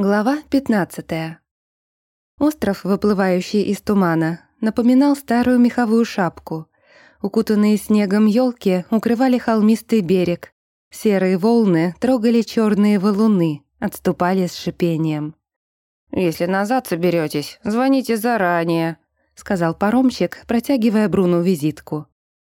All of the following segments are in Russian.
Глава 15. Остров, выплывающий из тумана, напоминал старую меховую шапку. Укутанные снегом елки укрывали холмистый берег. Серые волны трогали черные валуны, отступали с шипением. «Если назад соберетесь, звоните заранее», — сказал паромщик, протягивая Бруну визитку.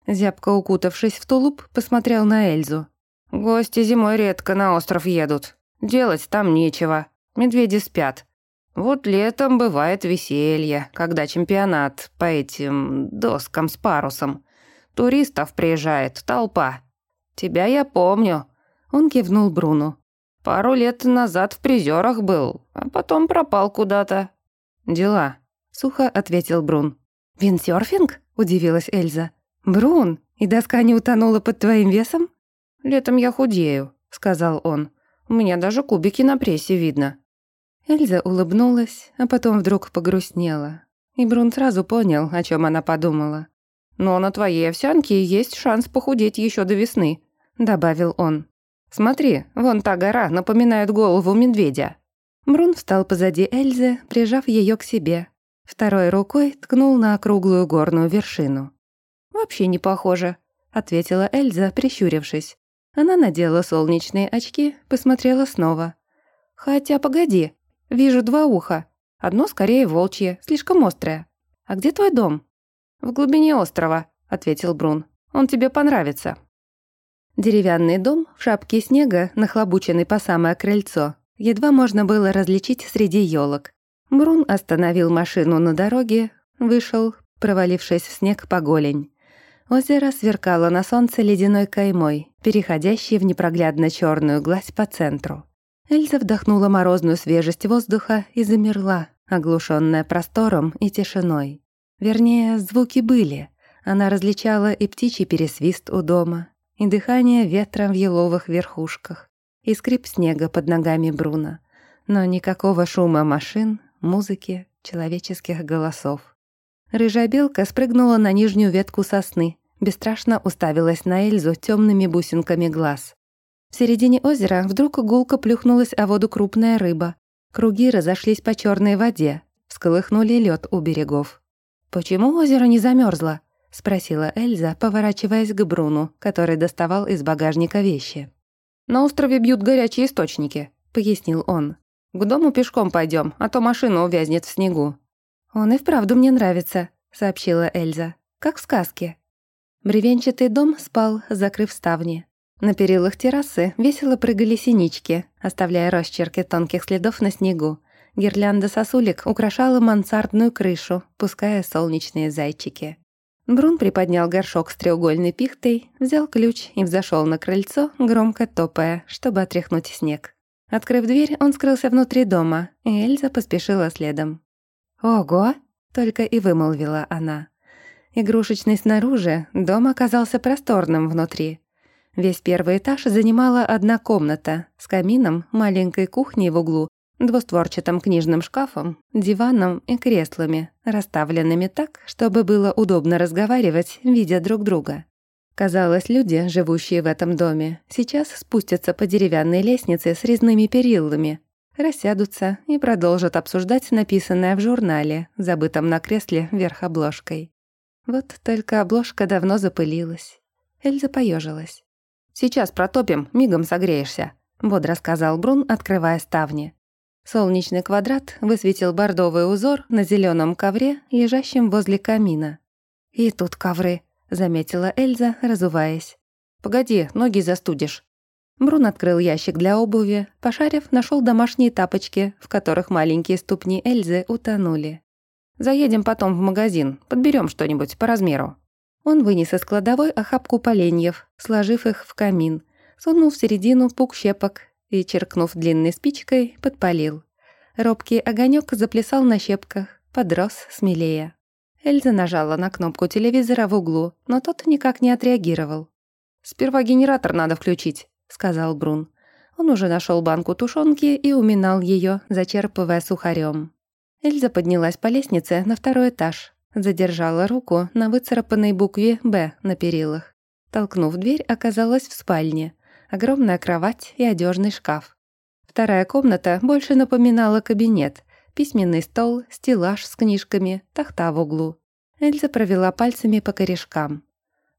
Зябко укутавшись в тулуп, посмотрел на Эльзу. «Гости зимой редко на остров едут. Делать там нечего». Медведи спят. Вот летом бывает веселье, когда чемпионат по этим доскам с парусом. Туристов приезжает толпа. Тебя я помню». Он кивнул Бруну. «Пару лет назад в призерах был, а потом пропал куда-то». «Дела», — сухо ответил Брун. «Виндсерфинг?» — удивилась Эльза. «Брун, и доска не утонула под твоим весом?» «Летом я худею», — сказал он. «У меня даже кубики на прессе видно». Эльза улыбнулась, а потом вдруг погрустнела. И Брун сразу понял, о чем она подумала. «Но на твоей овсянке есть шанс похудеть еще до весны», — добавил он. «Смотри, вон та гора напоминает голову медведя». Брун встал позади Эльзы, прижав ее к себе. Второй рукой ткнул на округлую горную вершину. «Вообще не похоже», — ответила Эльза, прищурившись. Она надела солнечные очки, посмотрела снова. «Хотя, погоди, «Вижу два уха. Одно скорее волчье, слишком острое. А где твой дом?» «В глубине острова», — ответил Брун. «Он тебе понравится». Деревянный дом в шапке снега, нахлобученный по самое крыльцо, едва можно было различить среди елок. Брун остановил машину на дороге, вышел, провалившись в снег по голень. Озеро сверкало на солнце ледяной каймой, переходящей в непроглядно черную гладь по центру. Эльза вдохнула морозную свежесть воздуха и замерла, оглушенная простором и тишиной. Вернее, звуки были. Она различала и птичий пересвист у дома, и дыхание ветра в еловых верхушках, и скрип снега под ногами Бруна. Но никакого шума машин, музыки, человеческих голосов. Рыжая белка спрыгнула на нижнюю ветку сосны, бесстрашно уставилась на Эльзу темными бусинками глаз. В середине озера вдруг гулко плюхнулась о воду крупная рыба. Круги разошлись по черной воде, всколыхнули лед у берегов. «Почему озеро не замерзло? спросила Эльза, поворачиваясь к Бруну, который доставал из багажника вещи. «На острове бьют горячие источники», — пояснил он. «К дому пешком пойдем, а то машина увязнет в снегу». «Он и вправду мне нравится», — сообщила Эльза. «Как в сказке». Бревенчатый дом спал, закрыв ставни. На перилах террасы весело прыгали синички, оставляя росчерки тонких следов на снегу. Гирлянда сосулек украшала мансардную крышу, пуская солнечные зайчики. Брун приподнял горшок с треугольной пихтой, взял ключ и взошел на крыльцо, громко топая, чтобы отряхнуть снег. Открыв дверь, он скрылся внутри дома, и Эльза поспешила следом. «Ого!» — только и вымолвила она. Игрушечный снаружи, дом оказался просторным внутри. Весь первый этаж занимала одна комната с камином, маленькой кухней в углу, двустворчатым книжным шкафом, диваном и креслами, расставленными так, чтобы было удобно разговаривать, видя друг друга. Казалось, люди, живущие в этом доме, сейчас спустятся по деревянной лестнице с резными перилами, рассядутся и продолжат обсуждать написанное в журнале, забытом на кресле вверх обложкой. Вот только обложка давно запылилась. Эльза поежилась. «Сейчас протопим, мигом согреешься», — бодро сказал Брун, открывая ставни. Солнечный квадрат высветил бордовый узор на зеленом ковре, лежащем возле камина. «И тут ковры», — заметила Эльза, разуваясь. «Погоди, ноги застудишь». Брун открыл ящик для обуви, пошарив, нашел домашние тапочки, в которых маленькие ступни Эльзы утонули. «Заедем потом в магазин, подберем что-нибудь по размеру». Он вынес из кладовой охапку поленьев, сложив их в камин, сунул в середину пук щепок и, черкнув длинной спичкой, подпалил. Робкий огонек заплясал на щепках, подрос смелее. Эльза нажала на кнопку телевизора в углу, но тот никак не отреагировал. «Сперва генератор надо включить», — сказал Брун. Он уже нашел банку тушенки и уминал ее, зачерпывая сухарем. Эльза поднялась по лестнице на второй этаж, Задержала руку на выцарапанной букве «Б» на перилах. Толкнув дверь, оказалась в спальне. Огромная кровать и одежный шкаф. Вторая комната больше напоминала кабинет. Письменный стол, стеллаж с книжками, тахта в углу. Эльза провела пальцами по корешкам.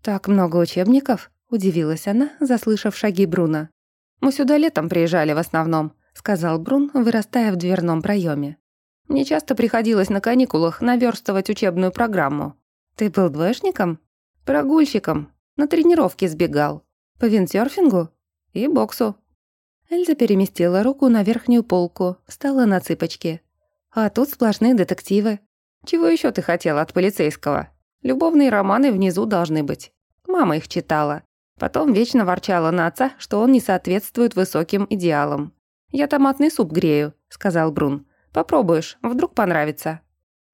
«Так много учебников?» – удивилась она, заслышав шаги Бруна. «Мы сюда летом приезжали в основном», – сказал Брун, вырастая в дверном проеме. «Мне часто приходилось на каникулах наверстывать учебную программу». «Ты был двоечником?» «Прогульщиком. На тренировке сбегал. По виндсерфингу?» «И боксу». Эльза переместила руку на верхнюю полку, встала на цыпочки. «А тут сплошные детективы. Чего еще ты хотела от полицейского? Любовные романы внизу должны быть. Мама их читала. Потом вечно ворчала на отца, что он не соответствует высоким идеалам. «Я томатный суп грею», — сказал Брун. «Попробуешь, вдруг понравится».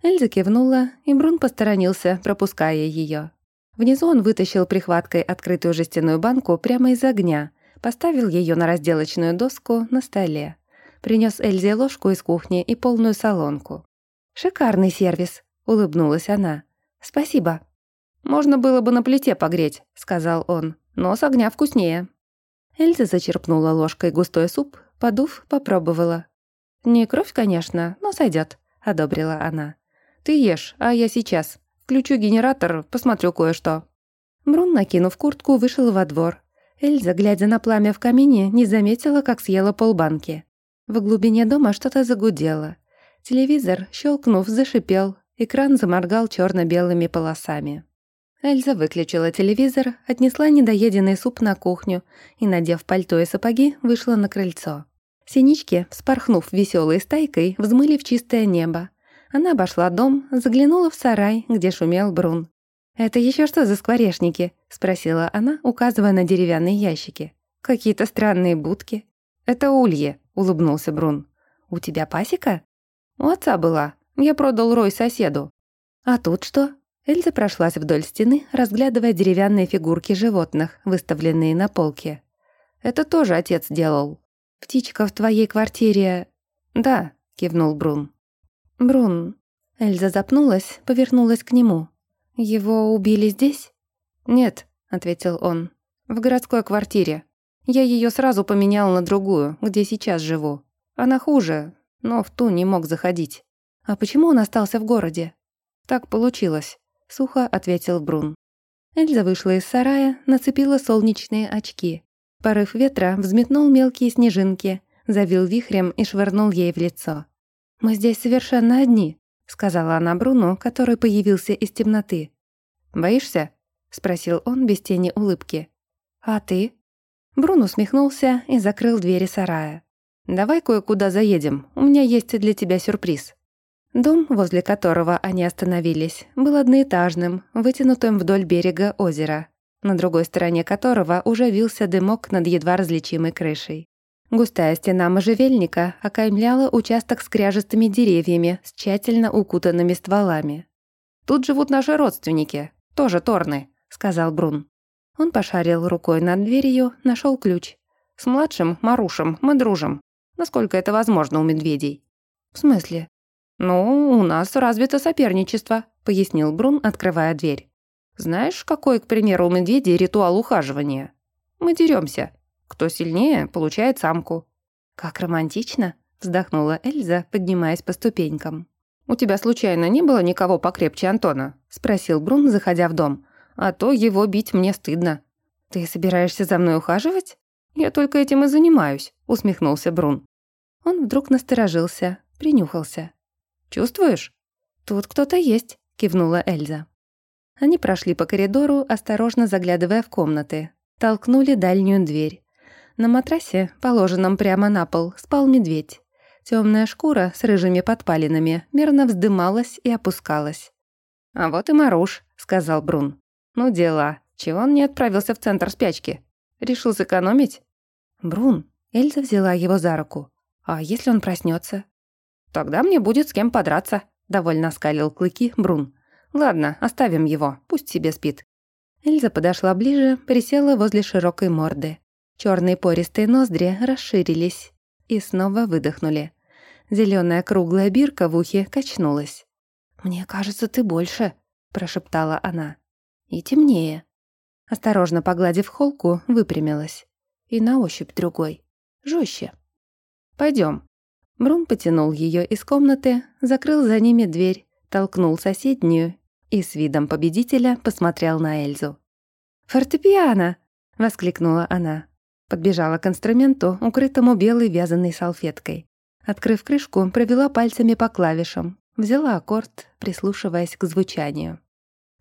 Эльза кивнула, и Брун посторонился, пропуская ее. Внизу он вытащил прихваткой открытую жестяную банку прямо из огня, поставил ее на разделочную доску на столе. Принес Эльзе ложку из кухни и полную солонку. «Шикарный сервис», — улыбнулась она. «Спасибо». «Можно было бы на плите погреть», — сказал он, «но с огня вкуснее». Эльза зачерпнула ложкой густой суп, подув, попробовала. «Не кровь, конечно, но сойдет, одобрила она. «Ты ешь, а я сейчас. Включу генератор, посмотрю кое-что». Брун, накинув куртку, вышел во двор. Эльза, глядя на пламя в камине, не заметила, как съела полбанки. В глубине дома что-то загудело. Телевизор, щелкнув, зашипел. Экран заморгал черно белыми полосами. Эльза выключила телевизор, отнесла недоеденный суп на кухню и, надев пальто и сапоги, вышла на крыльцо. Синички, вспорхнув веселой стайкой, взмыли в чистое небо. Она обошла дом, заглянула в сарай, где шумел Брун. «Это еще что за скворечники?» — спросила она, указывая на деревянные ящики. «Какие-то странные будки». «Это улье», — улыбнулся Брун. «У тебя пасека?» «У отца была. Я продал рой соседу». «А тут что?» Эльза прошлась вдоль стены, разглядывая деревянные фигурки животных, выставленные на полке. «Это тоже отец делал». «Птичка в твоей квартире...» «Да», — кивнул Брун. «Брун...» Эльза запнулась, повернулась к нему. «Его убили здесь?» «Нет», — ответил он. «В городской квартире. Я ее сразу поменял на другую, где сейчас живу. Она хуже, но в ту не мог заходить. А почему он остался в городе?» «Так получилось», — сухо ответил Брун. Эльза вышла из сарая, нацепила солнечные очки. Порыв ветра взметнул мелкие снежинки, завил вихрем и швырнул ей в лицо. «Мы здесь совершенно одни», — сказала она Бруну, который появился из темноты. «Боишься?» — спросил он без тени улыбки. «А ты?» Брун усмехнулся и закрыл двери сарая. «Давай кое-куда заедем, у меня есть для тебя сюрприз». Дом, возле которого они остановились, был одноэтажным, вытянутым вдоль берега озера, на другой стороне которого уже вился дымок над едва различимой крышей. Густая стена можжевельника окаймляла участок с кряжестыми деревьями с тщательно укутанными стволами. «Тут живут наши родственники, тоже торны», — сказал Брун. Он пошарил рукой над дверью, нашел ключ. «С младшим, Марушем, мы дружим. Насколько это возможно у медведей?» «В смысле?» «Ну, у нас развито соперничество», — пояснил Брун, открывая дверь. «Знаешь, какой, к примеру, у медведей ритуал ухаживания? Мы деремся. Кто сильнее, получает самку». «Как романтично», — вздохнула Эльза, поднимаясь по ступенькам. «У тебя случайно не было никого покрепче Антона?» — спросил Брун, заходя в дом. «А то его бить мне стыдно». «Ты собираешься за мной ухаживать?» «Я только этим и занимаюсь», — усмехнулся Брун. Он вдруг насторожился, принюхался. «Чувствуешь?» «Тут кто-то есть», — кивнула Эльза. Они прошли по коридору, осторожно заглядывая в комнаты. Толкнули дальнюю дверь. На матрасе, положенном прямо на пол, спал медведь. Темная шкура с рыжими подпалинами мерно вздымалась и опускалась. «А вот и Маруш», — сказал Брун. «Ну дела. Чего он не отправился в центр спячки? Решил сэкономить?» «Брун», — Эльза взяла его за руку. «А если он проснется? «Тогда мне будет с кем подраться», — довольно скалил клыки Брун. «Ладно, оставим его, пусть себе спит». Эльза подошла ближе, присела возле широкой морды. Черные пористые ноздри расширились и снова выдохнули. Зеленая круглая бирка в ухе качнулась. «Мне кажется, ты больше», — прошептала она. «И темнее». Осторожно погладив холку, выпрямилась. И на ощупь другой. Жестче. Пойдем. Брун потянул ее из комнаты, закрыл за ними дверь, толкнул соседнюю и с видом победителя посмотрел на Эльзу. «Фортепиано!» — воскликнула она. Подбежала к инструменту, укрытому белой вязаной салфеткой. Открыв крышку, провела пальцами по клавишам, взяла аккорд, прислушиваясь к звучанию.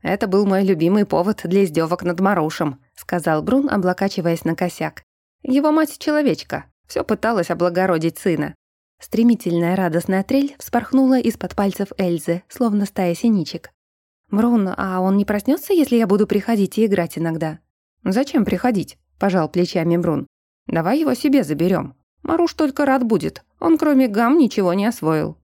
«Это был мой любимый повод для издевок над Марушем», — сказал Брун, облокачиваясь на косяк. «Его мать — человечка, все пыталась облагородить сына. Стремительная радостная трель вспорхнула из-под пальцев Эльзы, словно стая синичек. «Брун, а он не проснется, если я буду приходить и играть иногда?» «Зачем приходить?» – пожал плечами Брун. «Давай его себе заберем. Маруш только рад будет. Он кроме гам ничего не освоил».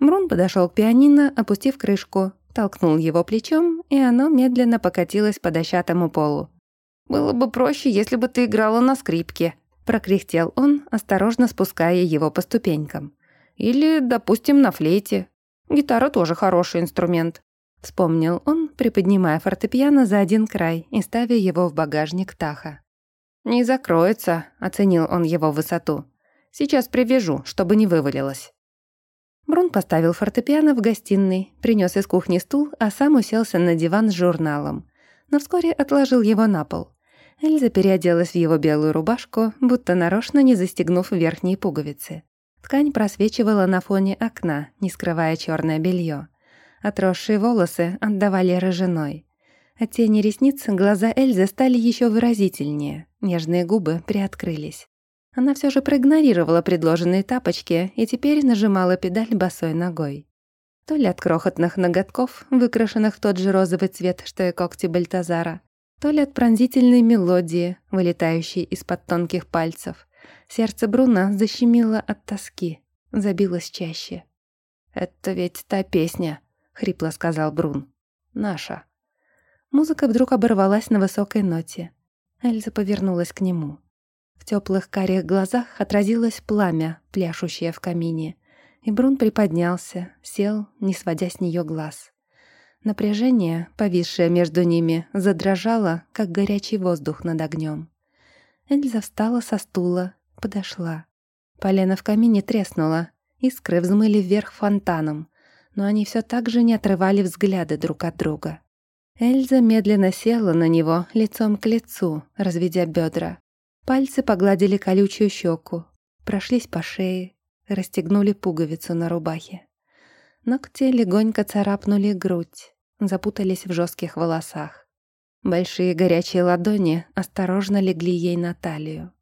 Брун подошел к пианино, опустив крышку, толкнул его плечом, и оно медленно покатилось по дощатому полу. «Было бы проще, если бы ты играла на скрипке», прокряхтел он, осторожно спуская его по ступенькам. «Или, допустим, на флейте. Гитара тоже хороший инструмент», — вспомнил он, приподнимая фортепиано за один край и ставя его в багажник Таха. «Не закроется», — оценил он его высоту. «Сейчас привяжу, чтобы не вывалилось». Брун поставил фортепиано в гостиной, принес из кухни стул, а сам уселся на диван с журналом. Но вскоре отложил его на пол. Эльза переоделась в его белую рубашку, будто нарочно не застегнув верхние пуговицы. Ткань просвечивала на фоне окна, не скрывая черное белье. Отросшие волосы отдавали рыжиной. От тени ресниц глаза Эльзы стали еще выразительнее, нежные губы приоткрылись. Она все же проигнорировала предложенные тапочки и теперь нажимала педаль босой ногой. То ли от крохотных ноготков, выкрашенных в тот же розовый цвет, что и когти Бальтазара, то ли от пронзительной мелодии, вылетающей из-под тонких пальцев. Сердце Бруна защемило от тоски, забилось чаще. «Это ведь та песня», — хрипло сказал Брун. «Наша». Музыка вдруг оборвалась на высокой ноте. Эльза повернулась к нему. В теплых карих глазах отразилось пламя, пляшущее в камине. И Брун приподнялся, сел, не сводя с нее глаз. Напряжение, повисшее между ними, задрожало, как горячий воздух над огнем. Эльза встала со стула, подошла. Полено в камине треснуло, искры взмыли вверх фонтаном, но они все так же не отрывали взгляды друг от друга. Эльза медленно села на него лицом к лицу, разведя бедра. Пальцы погладили колючую щеку, прошлись по шее, расстегнули пуговицу на рубахе. Ногти легонько царапнули грудь, запутались в жестких волосах. Большие горячие ладони осторожно легли ей на талию.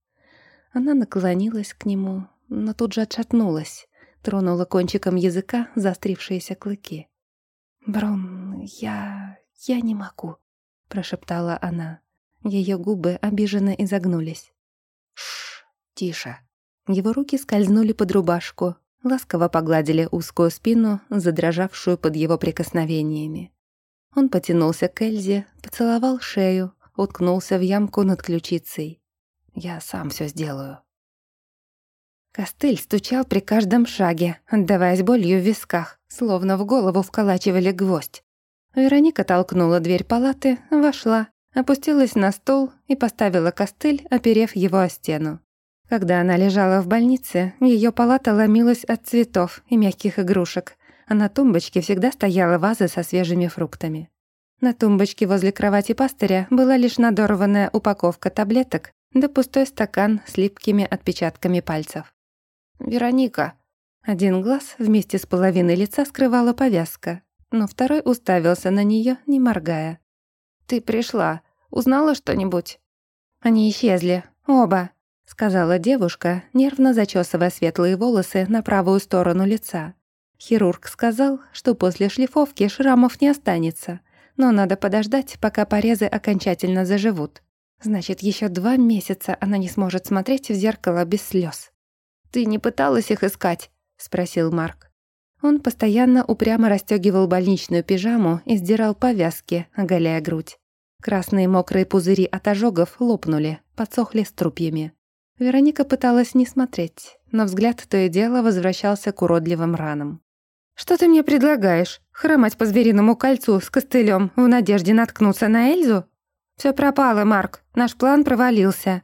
Она наклонилась к нему, но тут же отшатнулась, тронула кончиком языка заострившиеся клыки. «Брун, я... я не могу», — прошептала она. Ее губы обиженно изогнулись. «Шш, тише». Его руки скользнули под рубашку, ласково погладили узкую спину, задрожавшую под его прикосновениями. Он потянулся к Эльзе, поцеловал шею, уткнулся в ямку над ключицей. «Я сам все сделаю». Костыль стучал при каждом шаге, отдаваясь болью в висках, словно в голову вколачивали гвоздь. Вероника толкнула дверь палаты, вошла, опустилась на стол и поставила костыль, оперев его о стену. Когда она лежала в больнице, ее палата ломилась от цветов и мягких игрушек, а на тумбочке всегда стояла ваза со свежими фруктами. На тумбочке возле кровати пастыря была лишь надорванная упаковка таблеток да пустой стакан с липкими отпечатками пальцев. «Вероника!» Один глаз вместе с половиной лица скрывала повязка, но второй уставился на нее, не моргая. «Ты пришла. Узнала что-нибудь?» «Они исчезли. Оба», — сказала девушка, нервно зачесывая светлые волосы на правую сторону лица. Хирург сказал, что после шлифовки шрамов не останется, но надо подождать, пока порезы окончательно заживут. Значит, еще два месяца она не сможет смотреть в зеркало без слез. «Ты не пыталась их искать?» — спросил Марк. Он постоянно упрямо расстегивал больничную пижаму и сдирал повязки, оголяя грудь. Красные мокрые пузыри от ожогов лопнули, подсохли струпьями. Вероника пыталась не смотреть, но взгляд то и дело возвращался к уродливым ранам. «Что ты мне предлагаешь? Хромать по звериному кольцу с костылем в надежде наткнуться на Эльзу? Все пропало, Марк, наш план провалился».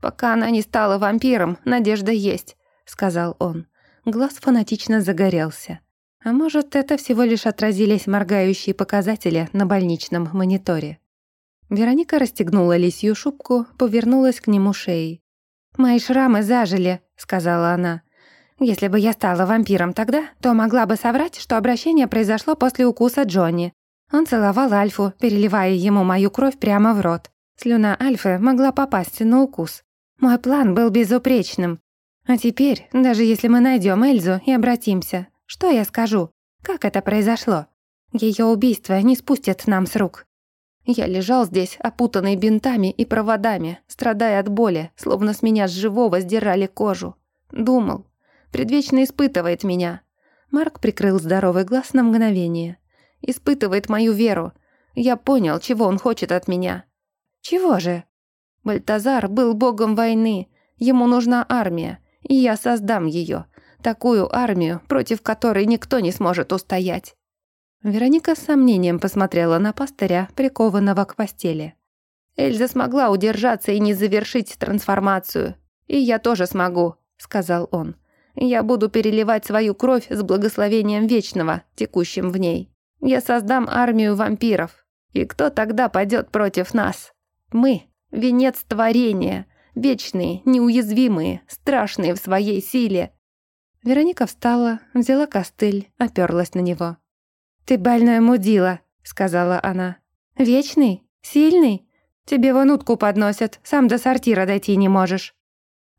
«Пока она не стала вампиром, надежда есть», — сказал он. Глаз фанатично загорелся. А может, это всего лишь отразились моргающие показатели на больничном мониторе. Вероника расстегнула лисью шубку, повернулась к нему шеей. «Мои шрамы зажили», — сказала она. «Если бы я стала вампиром тогда, то могла бы соврать, что обращение произошло после укуса Джонни. Он целовал Альфу, переливая ему мою кровь прямо в рот. Слюна Альфы могла попасть на укус. Мой план был безупречным. А теперь, даже если мы найдем Эльзу и обратимся, что я скажу? Как это произошло? Ее убийство не спустят нам с рук. Я лежал здесь, опутанный бинтами и проводами, страдая от боли, словно с меня с живого сдирали кожу. Думал. Предвечно испытывает меня. Марк прикрыл здоровый глаз на мгновение. Испытывает мою веру. Я понял, чего он хочет от меня. Чего же? Бальтазар был богом войны. Ему нужна армия, и я создам ее. Такую армию, против которой никто не сможет устоять. Вероника с сомнением посмотрела на пастыря, прикованного к постели. «Эльза смогла удержаться и не завершить трансформацию. И я тоже смогу», — сказал он. «Я буду переливать свою кровь с благословением Вечного, текущим в ней. Я создам армию вампиров. И кто тогда пойдет против нас? Мы — венец творения, вечные, неуязвимые, страшные в своей силе». Вероника встала, взяла костыль, оперлась на него. «Ты больная мудила», — сказала она. «Вечный? Сильный? Тебе вон утку подносят, сам до сортира дойти не можешь».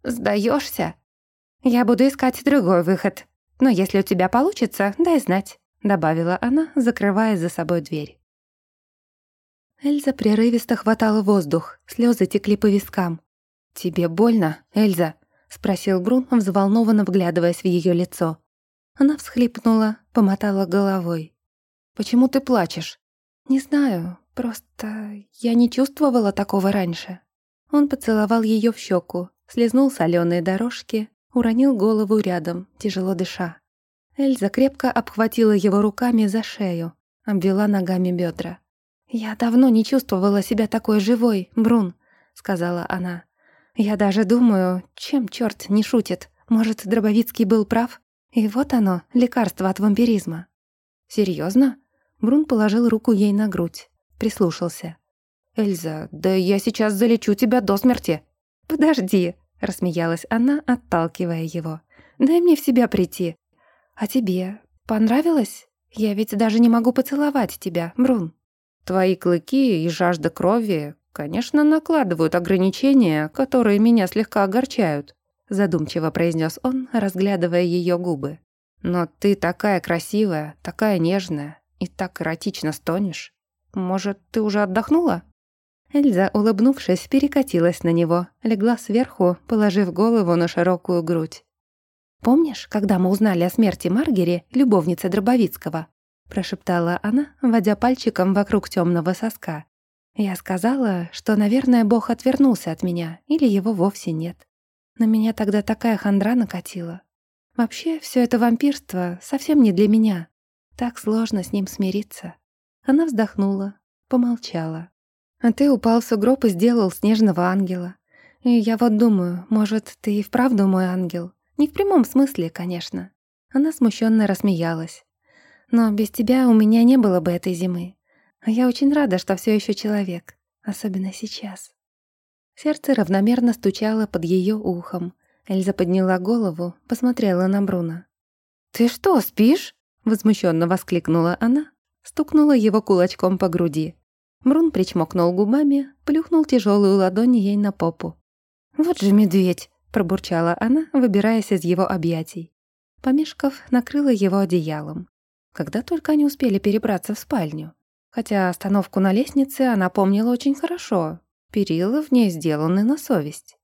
«Сдаешься?» «Я буду искать другой выход. Но если у тебя получится, дай знать», — добавила она, закрывая за собой дверь. Эльза прерывисто хватала воздух, слезы текли по вискам. «Тебе больно, Эльза?» — спросил Брун, взволнованно вглядываясь в ее лицо. Она всхлипнула, помотала головой. Почему ты плачешь?» «Не знаю, просто я не чувствовала такого раньше». Он поцеловал ее в щеку, слезнул соленые дорожки, уронил голову рядом, тяжело дыша. Эльза крепко обхватила его руками за шею, обвела ногами бедра. «Я давно не чувствовала себя такой живой, Брун», — сказала она. «Я даже думаю, чем черт не шутит. Может, Дробовицкий был прав? И вот оно, лекарство от вампиризма». Серьезно? Брун положил руку ей на грудь, прислушался. «Эльза, да я сейчас залечу тебя до смерти!» «Подожди!» — рассмеялась она, отталкивая его. «Дай мне в себя прийти. А тебе понравилось? Я ведь даже не могу поцеловать тебя, Брун». «Твои клыки и жажда крови, конечно, накладывают ограничения, которые меня слегка огорчают», задумчиво произнес он, разглядывая ее губы. «Но ты такая красивая, такая нежная, и так эротично стонешь. Может, ты уже отдохнула?» Эльза, улыбнувшись, перекатилась на него, легла сверху, положив голову на широкую грудь. «Помнишь, когда мы узнали о смерти Маргери, любовницы Дробовицкого?» Прошептала она, водя пальчиком вокруг темного соска. Я сказала, что, наверное, Бог отвернулся от меня, или его вовсе нет. На меня тогда такая хандра накатила. Вообще, все это вампирство совсем не для меня. Так сложно с ним смириться. Она вздохнула, помолчала. А ты упал в сугроб и сделал снежного ангела. И я вот думаю, может, ты и вправду мой ангел. Не в прямом смысле, конечно. Она смущенно рассмеялась. Но без тебя у меня не было бы этой зимы. А я очень рада, что все еще человек. Особенно сейчас. Сердце равномерно стучало под ее ухом. Эльза подняла голову, посмотрела на Бруно. «Ты что, спишь?» Возмущенно воскликнула она, стукнула его кулачком по груди. Брун причмокнул губами, плюхнул тяжелую ладонь ей на попу. «Вот же медведь!» — пробурчала она, выбираясь из его объятий. Помешков накрыла его одеялом. Когда только они успели перебраться в спальню. Хотя остановку на лестнице она помнила очень хорошо. Перила в ней сделаны на совесть.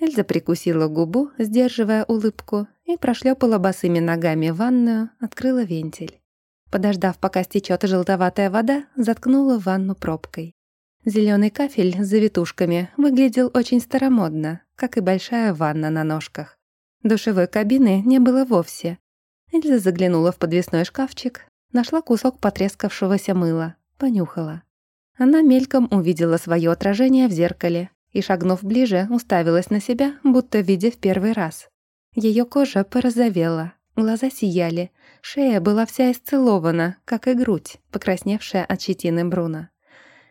Эльза прикусила губу, сдерживая улыбку, и прошлепала босыми ногами в ванную, открыла вентиль. Подождав, пока стечет желтоватая вода, заткнула ванну пробкой. Зеленый кафель с завитушками выглядел очень старомодно, как и большая ванна на ножках. Душевой кабины не было вовсе. Эльза заглянула в подвесной шкафчик, нашла кусок потрескавшегося мыла, понюхала. Она мельком увидела свое отражение в зеркале и, шагнув ближе, уставилась на себя, будто видя в первый раз. Ее кожа порозовела, глаза сияли, шея была вся исцелована, как и грудь, покрасневшая от щетины Бруна.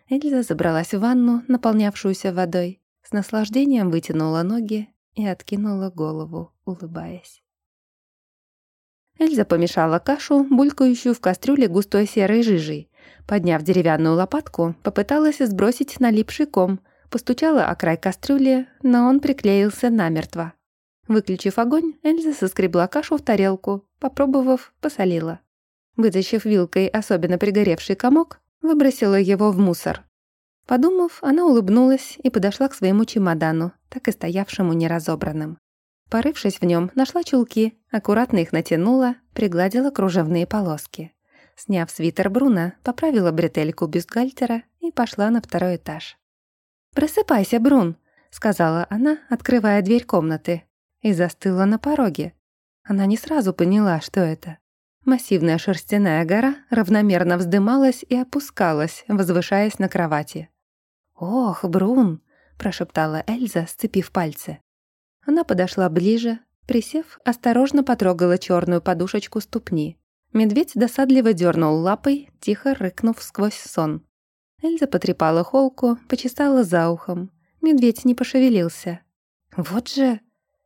Эльза забралась в ванну, наполнявшуюся водой, с наслаждением вытянула ноги и откинула голову, улыбаясь. Эльза помешала кашу, булькающую в кастрюле густой серой жижей. Подняв деревянную лопатку, попыталась сбросить налипший ком, постучала о край кастрюли, но он приклеился намертво. Выключив огонь, Эльза соскребла кашу в тарелку, попробовав, посолила. Вытащив вилкой особенно пригоревший комок, выбросила его в мусор. Подумав, она улыбнулась и подошла к своему чемодану, так и стоявшему неразобранным. Порывшись в нем, нашла чулки, аккуратно их натянула, пригладила кружевные полоски. Сняв свитер Бруна, поправила бретельку бюстгальтера и пошла на второй этаж. «Просыпайся, Брун», — сказала она, открывая дверь комнаты, и застыла на пороге. Она не сразу поняла, что это. Массивная шерстяная гора равномерно вздымалась и опускалась, возвышаясь на кровати. «Ох, Брун!» — прошептала Эльза, сцепив пальцы. Она подошла ближе, присев, осторожно потрогала черную подушечку ступни. Медведь досадливо дернул лапой, тихо рыкнув сквозь сон. Эльза потрепала холку, почесала за ухом. Медведь не пошевелился. «Вот же...»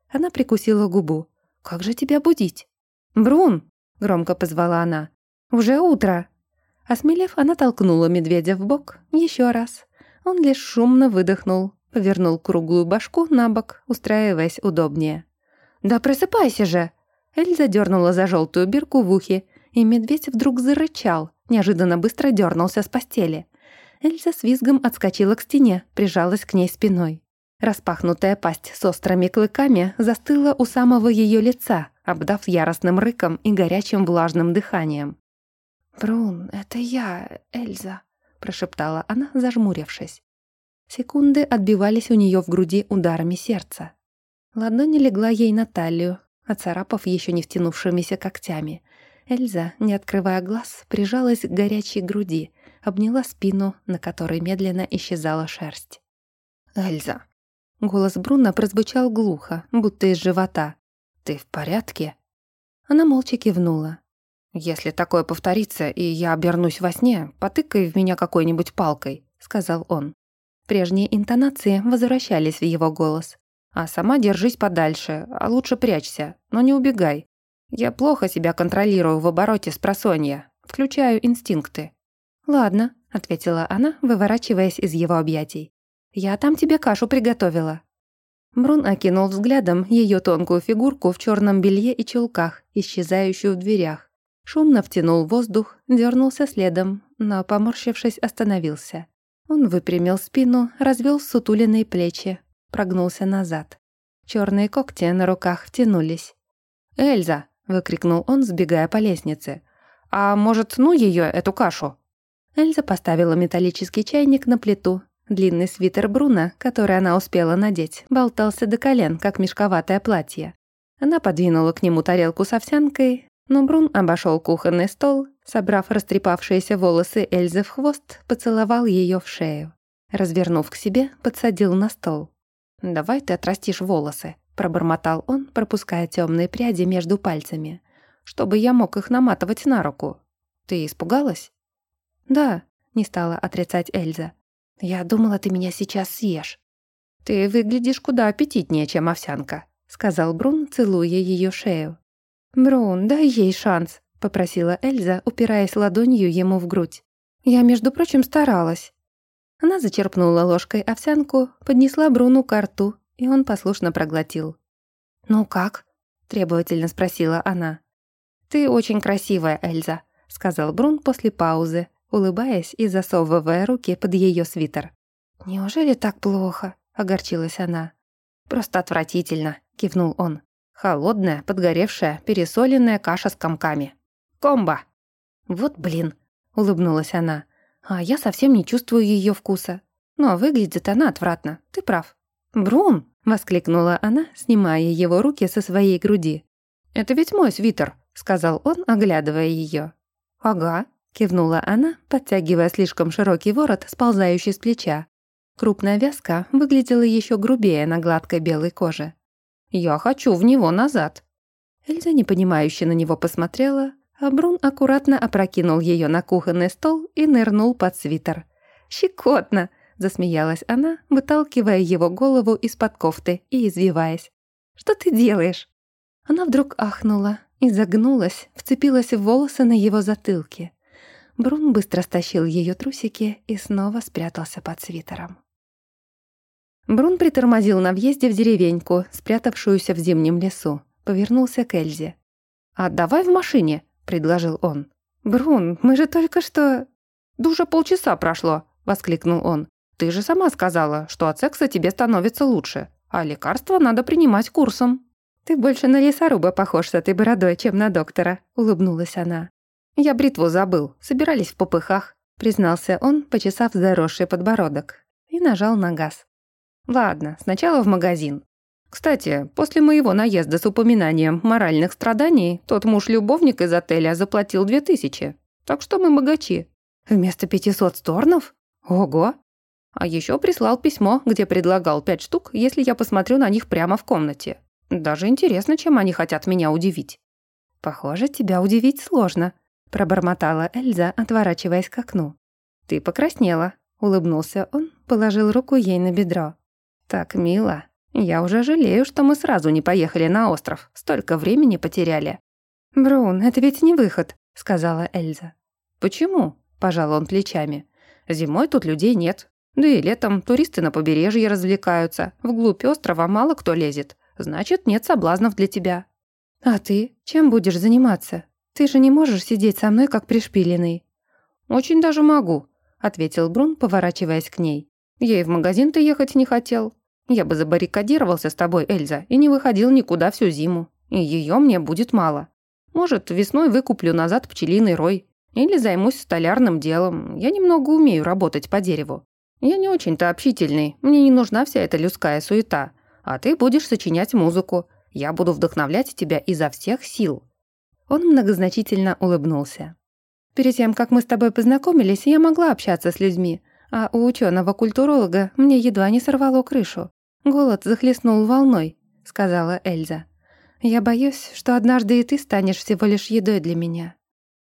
Она прикусила губу. «Как же тебя будить?» «Брун!» — громко позвала она. «Уже утро!» Осмелев, она толкнула медведя в бок еще раз. Он лишь шумно выдохнул, повернул круглую башку на бок, устраиваясь удобнее. «Да просыпайся же!» Эльза дернула за желтую бирку в ухе, и медведь вдруг зарычал, неожиданно быстро дернулся с постели. Эльза с визгом отскочила к стене, прижалась к ней спиной. Распахнутая пасть с острыми клыками застыла у самого ее лица, обдав яростным рыком и горячим влажным дыханием. «Брун, это я, Эльза», — прошептала она, зажмурившись. Секунды отбивались у нее в груди ударами сердца. Ладонь легла ей на талию, оцарапав еще не втянувшимися когтями. Эльза, не открывая глаз, прижалась к горячей груди, обняла спину, на которой медленно исчезала шерсть. «Эльза!» Голос Бруно прозвучал глухо, будто из живота. «Ты в порядке?» Она молча кивнула. «Если такое повторится, и я обернусь во сне, потыкай в меня какой-нибудь палкой», — сказал он. Прежние интонации возвращались в его голос. «А сама держись подальше, а лучше прячься, но не убегай. Я плохо себя контролирую в обороте с просонья, включаю инстинкты». «Ладно», — ответила она, выворачиваясь из его объятий. «Я там тебе кашу приготовила». Брун окинул взглядом ее тонкую фигурку в черном белье и чулках, исчезающую в дверях. Шумно втянул воздух, дернулся следом, но, поморщившись, остановился. Он выпрямил спину, развел сутуленные плечи, прогнулся назад. Черные когти на руках втянулись. «Эльза!» — выкрикнул он, сбегая по лестнице. «А может, ну ее, эту кашу?» Эльза поставила металлический чайник на плиту. Длинный свитер Бруна, который она успела надеть, болтался до колен, как мешковатое платье. Она подвинула к нему тарелку с овсянкой, но Брун обошел кухонный стол, собрав растрепавшиеся волосы Эльзы в хвост, поцеловал ее в шею. Развернув к себе, подсадил на стол. «Давай ты отрастишь волосы», — пробормотал он, пропуская темные пряди между пальцами, «чтобы я мог их наматывать на руку. Ты испугалась?» «Да», — не стала отрицать Эльза. «Я думала, ты меня сейчас съешь». «Ты выглядишь куда аппетитнее, чем овсянка», — сказал Брун, целуя ее шею. «Брун, дай ей шанс», — попросила Эльза, упираясь ладонью ему в грудь. «Я, между прочим, старалась». Она зачерпнула ложкой овсянку, поднесла Бруну к рту, и он послушно проглотил. «Ну как?» — требовательно спросила она. «Ты очень красивая, Эльза», — сказал Брун после паузы, улыбаясь и засовывая руки под ее свитер. «Неужели так плохо?» — огорчилась она. «Просто отвратительно», — кивнул он. Холодная, подгоревшая, пересоленная каша с комками. Комбо! Вот блин, улыбнулась она. А я совсем не чувствую ее вкуса. Но выглядит она отвратно, ты прав. Брун! воскликнула она, снимая его руки со своей груди. «Это ведь мой свитер», — сказал он, оглядывая ее. «Ага», — кивнула она, подтягивая слишком широкий ворот, сползающий с плеча. Крупная вязка выглядела еще грубее на гладкой белой коже. Я хочу в него назад». Эльза непонимающе на него посмотрела, а Брун аккуратно опрокинул ее на кухонный стол и нырнул под свитер. «Щекотно!» — засмеялась она, выталкивая его голову из-под кофты и извиваясь. «Что ты делаешь?» Она вдруг ахнула и загнулась, вцепилась в волосы на его затылке. Брун быстро стащил ее трусики и снова спрятался под свитером. Брун притормозил на въезде в деревеньку, спрятавшуюся в зимнем лесу. Повернулся к Эльзе. «А давай в машине», — предложил он. «Брун, мы же только что...» «Да уже полчаса прошло», — воскликнул он. «Ты же сама сказала, что от секса тебе становится лучше, а лекарства надо принимать курсом». «Ты больше на лесоруба похож с этой бородой, чем на доктора», — улыбнулась она. «Я бритву забыл, собирались в попыхах», — признался он, почесав заросший подбородок, и нажал на газ. «Ладно, сначала в магазин. Кстати, после моего наезда с упоминанием моральных страданий, тот муж-любовник из отеля заплатил две тысячи. Так что мы богачи. Вместо пятисот сторнов? Ого! А еще прислал письмо, где предлагал пять штук, если я посмотрю на них прямо в комнате. Даже интересно, чем они хотят меня удивить. Похоже, тебя удивить сложно, пробормотала Эльза, отворачиваясь к окну. Ты покраснела, улыбнулся он, положил руку ей на бедро. Так мило. Я уже жалею, что мы сразу не поехали на остров. Столько времени потеряли. «Брун, это ведь не выход», — сказала Эльза. «Почему?» — пожал он плечами. «Зимой тут людей нет. Да и летом туристы на побережье развлекаются. Вглубь острова мало кто лезет. Значит, нет соблазнов для тебя». «А ты? Чем будешь заниматься? Ты же не можешь сидеть со мной, как пришпиленный». «Очень даже могу», — ответил Брун, поворачиваясь к ней. «Я и в магазин-то ехать не хотел. Я бы забаррикадировался с тобой, Эльза, и не выходил никуда всю зиму. И ее мне будет мало. Может, весной выкуплю назад пчелиный рой. Или займусь столярным делом. Я немного умею работать по дереву. Я не очень-то общительный. Мне не нужна вся эта людская суета. А ты будешь сочинять музыку. Я буду вдохновлять тебя изо всех сил». Он многозначительно улыбнулся. «Перед тем, как мы с тобой познакомились, я могла общаться с людьми, а у ученого культуролога мне едва не сорвало крышу. «Голод захлестнул волной», — сказала Эльза. «Я боюсь, что однажды и ты станешь всего лишь едой для меня».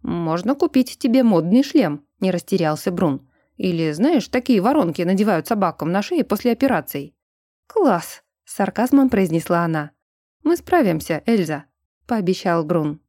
«Можно купить тебе модный шлем», — не растерялся Брун. «Или, знаешь, такие воронки надевают собакам на шее после операций». «Класс», — с сарказмом произнесла она. «Мы справимся, Эльза», — пообещал Брун.